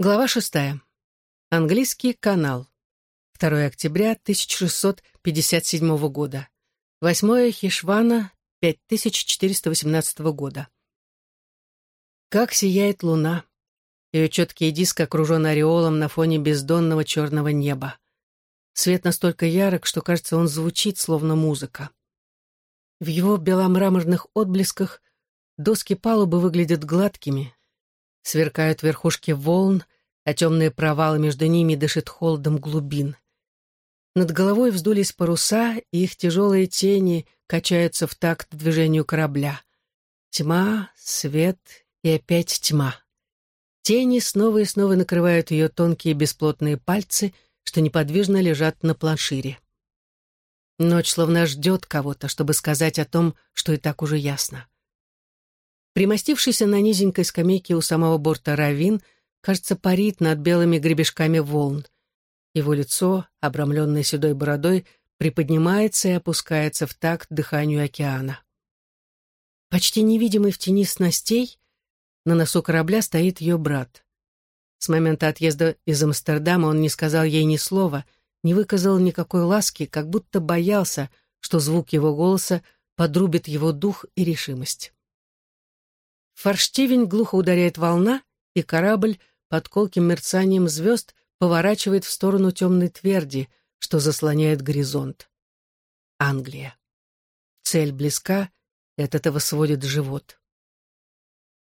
Глава шестая. Английский канал. 2 октября 1657 года. 8 Хишвана 5418 года. Как сияет луна. Ее четкий диск окружен ореолом на фоне бездонного черного неба. Свет настолько ярок, что, кажется, он звучит, словно музыка. В его беломраморных отблесках доски палубы выглядят гладкими, Сверкают верхушки волн, а темные провалы между ними дышат холодом глубин. Над головой вздулись паруса, и их тяжелые тени качаются в такт движению корабля. Тьма, свет и опять тьма. Тени снова и снова накрывают ее тонкие бесплотные пальцы, что неподвижно лежат на планшире. Ночь словно ждет кого-то, чтобы сказать о том, что и так уже ясно. Примостившийся на низенькой скамейке у самого борта Равин, кажется, парит над белыми гребешками волн. Его лицо, обрамленное седой бородой, приподнимается и опускается в такт дыханию океана. Почти невидимый в тени снастей, на носу корабля стоит ее брат. С момента отъезда из Амстердама он не сказал ей ни слова, не выказал никакой ласки, как будто боялся, что звук его голоса подрубит его дух и решимость. Форштивень глухо ударяет волна, и корабль под колким мерцанием звезд поворачивает в сторону темной тверди, что заслоняет горизонт. Англия. Цель близка, и от этого сводит живот.